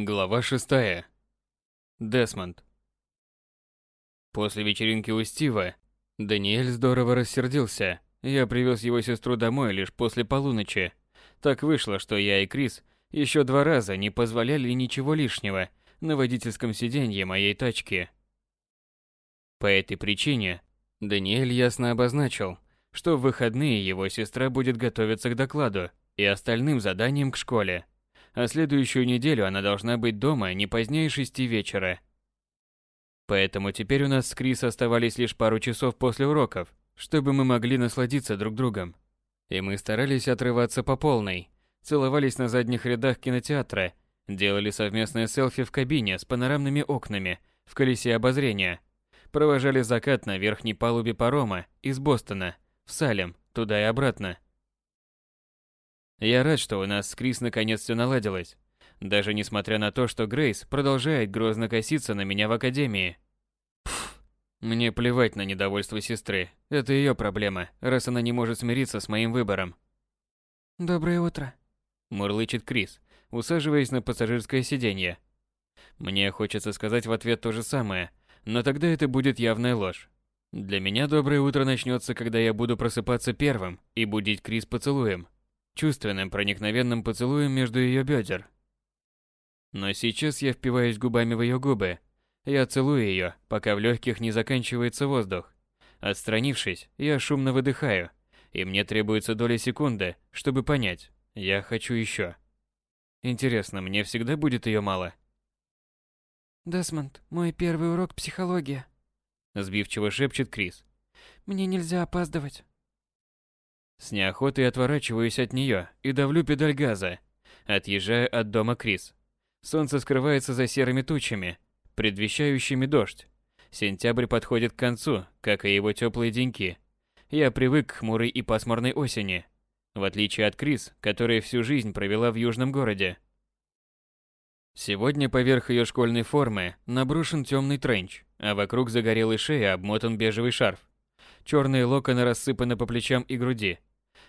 Глава шестая. Десмонд. После вечеринки у Стива Даниэль здорово рассердился. Я привез его сестру домой лишь после полуночи. Так вышло, что я и Крис еще два раза не позволяли ничего лишнего на водительском сиденье моей тачки. По этой причине Даниэль ясно обозначил, что в выходные его сестра будет готовиться к докладу и остальным заданиям к школе а следующую неделю она должна быть дома не позднее шести вечера. Поэтому теперь у нас с Крис оставались лишь пару часов после уроков, чтобы мы могли насладиться друг другом. И мы старались отрываться по полной, целовались на задних рядах кинотеатра, делали совместное селфи в кабине с панорамными окнами в колесе обозрения, провожали закат на верхней палубе парома из Бостона в Салем, туда и обратно – я рад, что у нас с Крис наконец все наладилось. Даже несмотря на то, что Грейс продолжает грозно коситься на меня в академии. Пф, мне плевать на недовольство сестры. Это ее проблема, раз она не может смириться с моим выбором. «Доброе утро», – мурлычет Крис, усаживаясь на пассажирское сиденье. Мне хочется сказать в ответ то же самое, но тогда это будет явная ложь. Для меня доброе утро начнется, когда я буду просыпаться первым и будить Крис поцелуем чувственным проникновенным поцелуем между ее бедер. Но сейчас я впиваюсь губами в ее губы. Я целую ее, пока в легких не заканчивается воздух. Отстранившись, я шумно выдыхаю, и мне требуется доля секунды, чтобы понять, я хочу еще. Интересно, мне всегда будет ее мало? Десмонд, мой первый урок психология. Сбивчиво шепчет Крис. Мне нельзя опаздывать. С неохотой отворачиваюсь от нее и давлю педаль газа. Отъезжаю от дома Крис. Солнце скрывается за серыми тучами, предвещающими дождь. Сентябрь подходит к концу, как и его теплые деньки. Я привык к хмурой и пасмурной осени, в отличие от Крис, которая всю жизнь провела в южном городе. Сегодня поверх ее школьной формы наброшен темный тренч, а вокруг загорелой шеи обмотан бежевый шарф. Черные локоны рассыпаны по плечам и груди.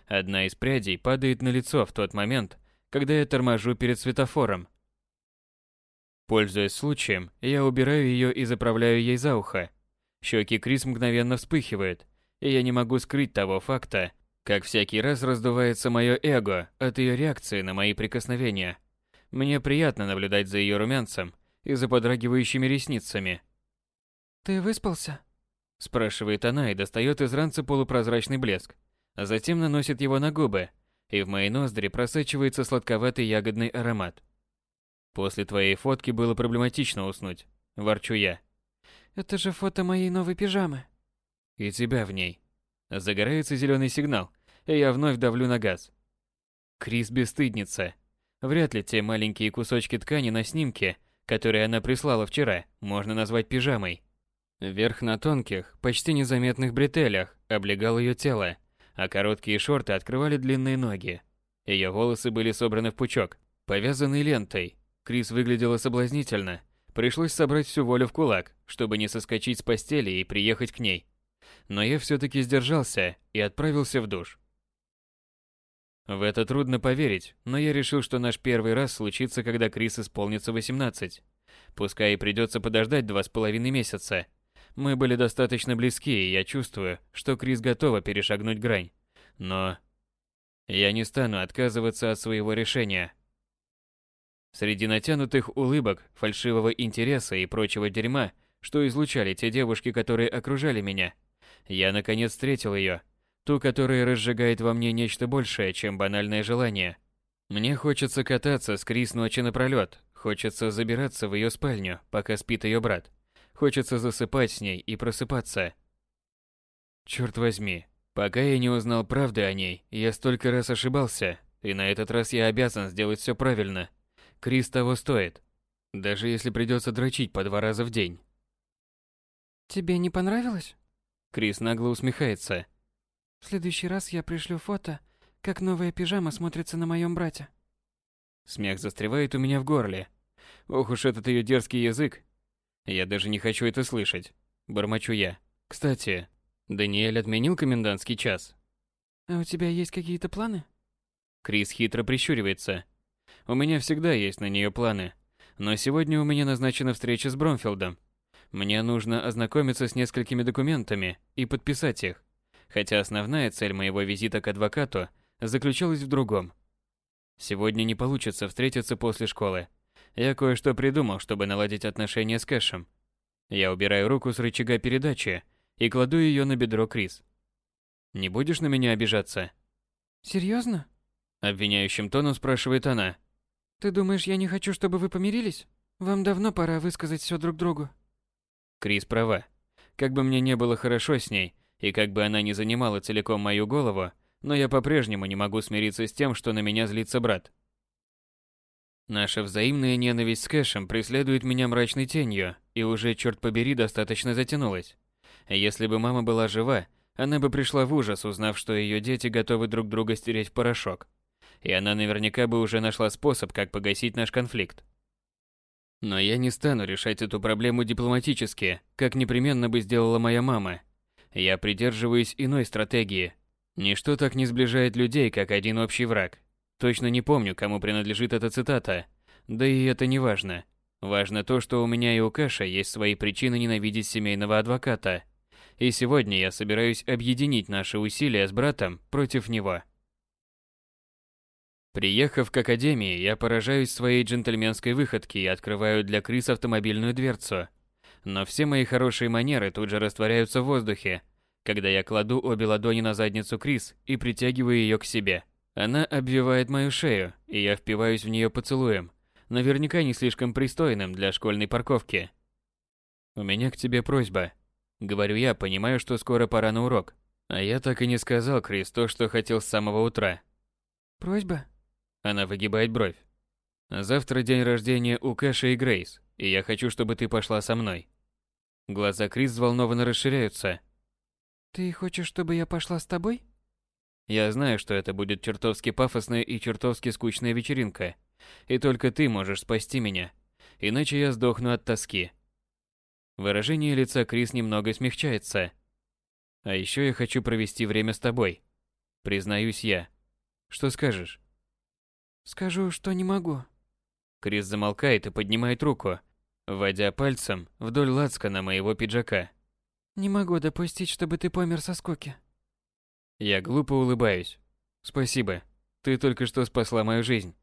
Одна из прядей падает на лицо в тот момент, когда я торможу перед светофором. Пользуясь случаем, я убираю ее и заправляю ей за ухо. Щеки Крис мгновенно вспыхивают, и я не могу скрыть того факта, как всякий раз раздувается мое эго от ее реакции на мои прикосновения. Мне приятно наблюдать за ее румянцем и за подрагивающими ресницами. «Ты выспался?» Спрашивает она и достает из ранца полупрозрачный блеск а затем наносит его на губы, и в мои ноздри просачивается сладковатый ягодный аромат. После твоей фотки было проблематично уснуть, ворчу я. Это же фото моей новой пижамы. И тебя в ней. Загорается зеленый сигнал, и я вновь давлю на газ. Крис бесстыдница. Вряд ли те маленькие кусочки ткани на снимке, которые она прислала вчера, можно назвать пижамой. Верх на тонких, почти незаметных бретелях облегал ее тело, а короткие шорты открывали длинные ноги. Ее волосы были собраны в пучок, повязанный лентой. Крис выглядела соблазнительно. Пришлось собрать всю волю в кулак, чтобы не соскочить с постели и приехать к ней. Но я все-таки сдержался и отправился в душ. В это трудно поверить, но я решил, что наш первый раз случится, когда Крис исполнится 18. Пускай и придется подождать два с половиной месяца, мы были достаточно близки, и я чувствую, что Крис готова перешагнуть грань. Но я не стану отказываться от своего решения. Среди натянутых улыбок, фальшивого интереса и прочего дерьма, что излучали те девушки, которые окружали меня, я наконец встретил ее, ту, которая разжигает во мне нечто большее, чем банальное желание. Мне хочется кататься с Крис ночи напролет, хочется забираться в ее спальню, пока спит ее брат. Хочется засыпать с ней и просыпаться. Черт возьми, пока я не узнал правды о ней, я столько раз ошибался, и на этот раз я обязан сделать все правильно. Крис того стоит. Даже если придется дрочить по два раза в день. Тебе не понравилось? Крис нагло усмехается. В следующий раз я пришлю фото, как новая пижама смотрится на моем брате. Смех застревает у меня в горле. Ох уж этот ее дерзкий язык. Я даже не хочу это слышать. Бормочу я. Кстати, Даниэль отменил комендантский час. А у тебя есть какие-то планы? Крис хитро прищуривается. У меня всегда есть на нее планы. Но сегодня у меня назначена встреча с Бромфилдом. Мне нужно ознакомиться с несколькими документами и подписать их. Хотя основная цель моего визита к адвокату заключалась в другом. Сегодня не получится встретиться после школы. Я кое-что придумал, чтобы наладить отношения с Кэшем. Я убираю руку с рычага передачи и кладу ее на бедро Крис. «Не будешь на меня обижаться?» Серьезно? Обвиняющим тоном спрашивает она. Ты думаешь, я не хочу, чтобы вы помирились? Вам давно пора высказать все друг другу. Крис права. Как бы мне не было хорошо с ней, и как бы она не занимала целиком мою голову, но я по-прежнему не могу смириться с тем, что на меня злится брат. Наша взаимная ненависть с Кэшем преследует меня мрачной тенью, и уже, черт побери, достаточно затянулась. Если бы мама была жива, она бы пришла в ужас, узнав, что ее дети готовы друг друга стереть в порошок. И она наверняка бы уже нашла способ, как погасить наш конфликт. Но я не стану решать эту проблему дипломатически, как непременно бы сделала моя мама. Я придерживаюсь иной стратегии. Ничто так не сближает людей, как один общий враг. Точно не помню, кому принадлежит эта цитата. Да и это не важно. Важно то, что у меня и у Кэша есть свои причины ненавидеть семейного адвоката. И сегодня я собираюсь объединить наши усилия с братом против него. Приехав к академии, я поражаюсь своей джентльменской выходке и открываю для Крис автомобильную дверцу. Но все мои хорошие манеры тут же растворяются в воздухе, когда я кладу обе ладони на задницу Крис и притягиваю ее к себе. Она обвивает мою шею, и я впиваюсь в нее поцелуем, наверняка не слишком пристойным для школьной парковки. «У меня к тебе просьба», — говорю я, понимаю, что скоро пора на урок. А я так и не сказал Крис то, что хотел с самого утра. «Просьба?» Она выгибает бровь. Завтра день рождения у Кэша и Грейс, и я хочу, чтобы ты пошла со мной. Глаза Крис взволнованно расширяются. Ты хочешь, чтобы я пошла с тобой? Я знаю, что это будет чертовски пафосная и чертовски скучная вечеринка. И только ты можешь спасти меня. Иначе я сдохну от тоски. Выражение лица Крис немного смягчается. А еще я хочу провести время с тобой. Признаюсь я. Что скажешь? Скажу, что не могу. Крис замолкает и поднимает руку, вводя пальцем вдоль лацкана моего пиджака. Не могу допустить, чтобы ты помер со скуки. Я глупо улыбаюсь. Спасибо. Ты только что спасла мою жизнь.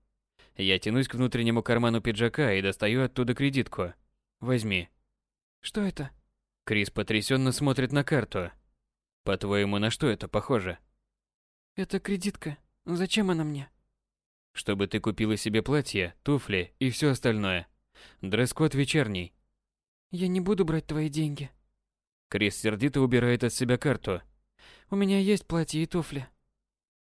Я тянусь к внутреннему карману пиджака и достаю оттуда кредитку. Возьми. Что это? Крис потрясенно смотрит на карту. По-твоему, на что это похоже? Это кредитка. Зачем она мне? чтобы ты купила себе платье, туфли и все остальное. Дресс-код вечерний. Я не буду брать твои деньги. Крис сердито убирает от себя карту. У меня есть платье и туфли.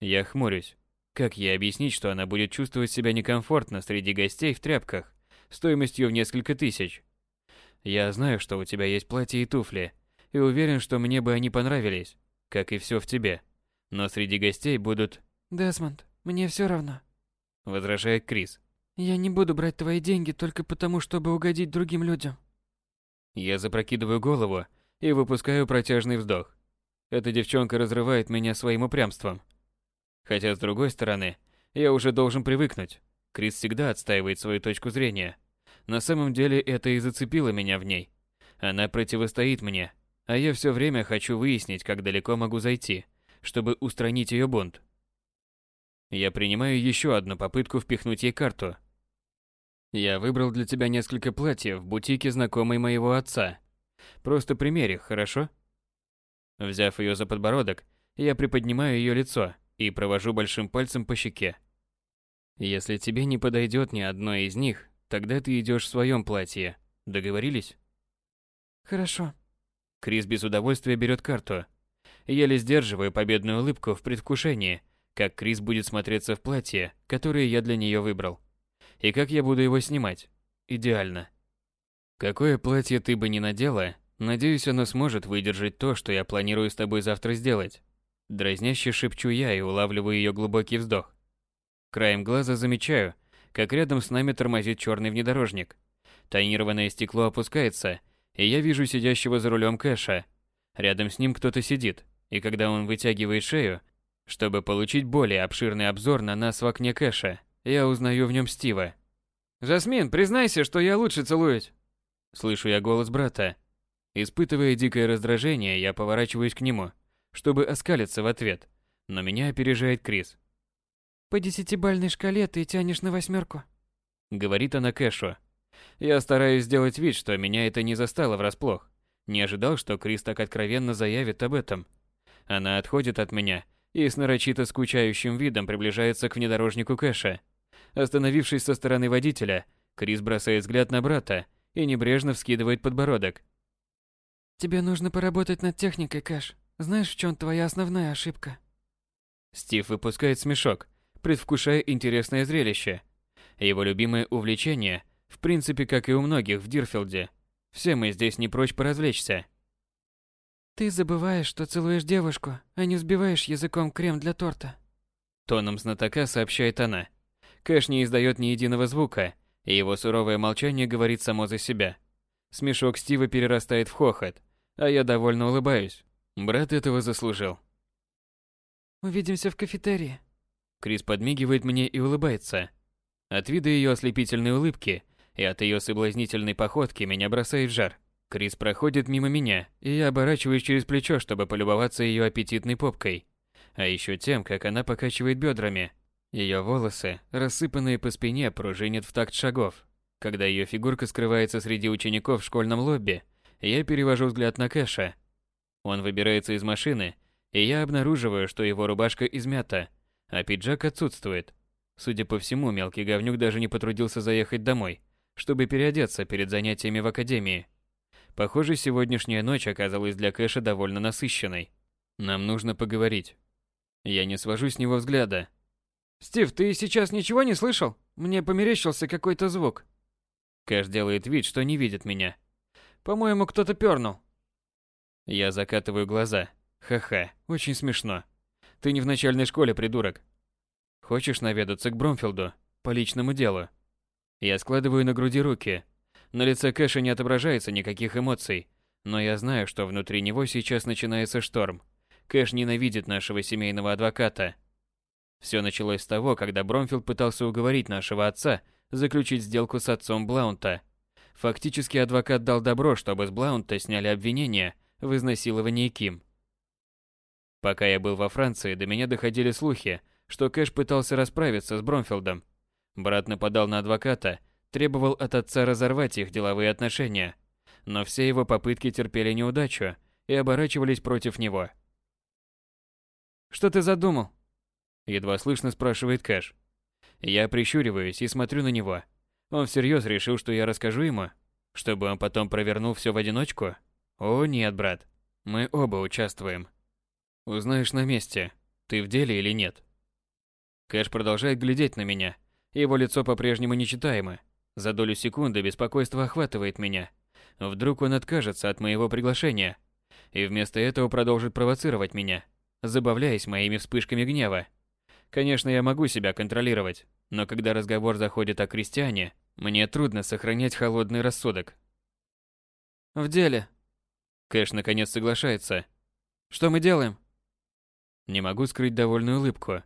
Я хмурюсь. Как ей объяснить, что она будет чувствовать себя некомфортно среди гостей в тряпках, стоимостью в несколько тысяч? Я знаю, что у тебя есть платье и туфли, и уверен, что мне бы они понравились, как и все в тебе. Но среди гостей будут... Десмонд, мне все равно возражает Крис. Я не буду брать твои деньги только потому, чтобы угодить другим людям. Я запрокидываю голову и выпускаю протяжный вздох. Эта девчонка разрывает меня своим упрямством. Хотя, с другой стороны, я уже должен привыкнуть. Крис всегда отстаивает свою точку зрения. На самом деле это и зацепило меня в ней. Она противостоит мне, а я все время хочу выяснить, как далеко могу зайти, чтобы устранить ее бунт. Я принимаю еще одну попытку впихнуть ей карту. Я выбрал для тебя несколько платьев в бутике знакомой моего отца. Просто примерь их, хорошо? Взяв ее за подбородок, я приподнимаю ее лицо и провожу большим пальцем по щеке. Если тебе не подойдет ни одно из них, тогда ты идешь в своем платье. Договорились? Хорошо. Крис без удовольствия берет карту. Еле сдерживаю победную улыбку в предвкушении, как Крис будет смотреться в платье, которое я для нее выбрал. И как я буду его снимать. Идеально. Какое платье ты бы ни надела, надеюсь, оно сможет выдержать то, что я планирую с тобой завтра сделать. Дразняще шепчу я и улавливаю ее глубокий вздох. Краем глаза замечаю, как рядом с нами тормозит черный внедорожник. Тонированное стекло опускается, и я вижу сидящего за рулем Кэша. Рядом с ним кто-то сидит, и когда он вытягивает шею, чтобы получить более обширный обзор на нас в окне кэша, я узнаю в нем Стива. «Жасмин, признайся, что я лучше целуюсь!» Слышу я голос брата. Испытывая дикое раздражение, я поворачиваюсь к нему, чтобы оскалиться в ответ, но меня опережает Крис. «По десятибальной шкале ты тянешь на восьмерку», — говорит она Кэшу. Я стараюсь сделать вид, что меня это не застало врасплох. Не ожидал, что Крис так откровенно заявит об этом. Она отходит от меня и с нарочито скучающим видом приближается к внедорожнику Кэша. Остановившись со стороны водителя, Крис бросает взгляд на брата и небрежно вскидывает подбородок. «Тебе нужно поработать над техникой, Кэш. Знаешь, в чем твоя основная ошибка?» Стив выпускает смешок, предвкушая интересное зрелище. Его любимое увлечение, в принципе, как и у многих в Дирфилде. Все мы здесь не прочь поразвлечься. Ты забываешь, что целуешь девушку, а не взбиваешь языком крем для торта. Тоном знатока сообщает она. Кэш не издает ни единого звука, и его суровое молчание говорит само за себя. Смешок Стива перерастает в хохот, а я довольно улыбаюсь. Брат этого заслужил. Увидимся в кафетерии. Крис подмигивает мне и улыбается. От вида ее ослепительной улыбки и от ее соблазнительной походки меня бросает в жар. Крис проходит мимо меня, и я оборачиваюсь через плечо, чтобы полюбоваться ее аппетитной попкой. А еще тем, как она покачивает бедрами. Ее волосы, рассыпанные по спине, пружинят в такт шагов. Когда ее фигурка скрывается среди учеников в школьном лобби, я перевожу взгляд на Кэша. Он выбирается из машины, и я обнаруживаю, что его рубашка измята, а пиджак отсутствует. Судя по всему, мелкий говнюк даже не потрудился заехать домой, чтобы переодеться перед занятиями в академии. Похоже, сегодняшняя ночь оказалась для Кэша довольно насыщенной. Нам нужно поговорить. Я не свожу с него взгляда. «Стив, ты сейчас ничего не слышал? Мне померещился какой-то звук». Кэш делает вид, что не видит меня. «По-моему, кто-то пернул». Я закатываю глаза. Ха-ха, очень смешно. Ты не в начальной школе, придурок. Хочешь наведаться к Бромфилду? По личному делу. Я складываю на груди руки, на лице Кэша не отображается никаких эмоций, но я знаю, что внутри него сейчас начинается шторм. Кэш ненавидит нашего семейного адвоката. Все началось с того, когда Бромфилд пытался уговорить нашего отца заключить сделку с отцом Блаунта. Фактически адвокат дал добро, чтобы с Блаунта сняли обвинения в изнасиловании Ким. Пока я был во Франции, до меня доходили слухи, что Кэш пытался расправиться с Бромфилдом. Брат нападал на адвоката требовал от отца разорвать их деловые отношения, но все его попытки терпели неудачу и оборачивались против него. «Что ты задумал?» Едва слышно спрашивает Кэш. Я прищуриваюсь и смотрю на него. Он всерьез решил, что я расскажу ему, чтобы он потом провернул все в одиночку? О, нет, брат. Мы оба участвуем. Узнаешь на месте, ты в деле или нет. Кэш продолжает глядеть на меня. Его лицо по-прежнему нечитаемо, за долю секунды беспокойство охватывает меня. Вдруг он откажется от моего приглашения и вместо этого продолжит провоцировать меня, забавляясь моими вспышками гнева. Конечно, я могу себя контролировать, но когда разговор заходит о крестьяне, мне трудно сохранять холодный рассудок. В деле. Кэш наконец соглашается. Что мы делаем? Не могу скрыть довольную улыбку.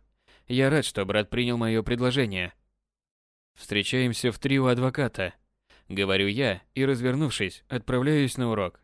Я рад, что брат принял мое предложение. Встречаемся в трио адвоката. Говорю я и, развернувшись, отправляюсь на урок.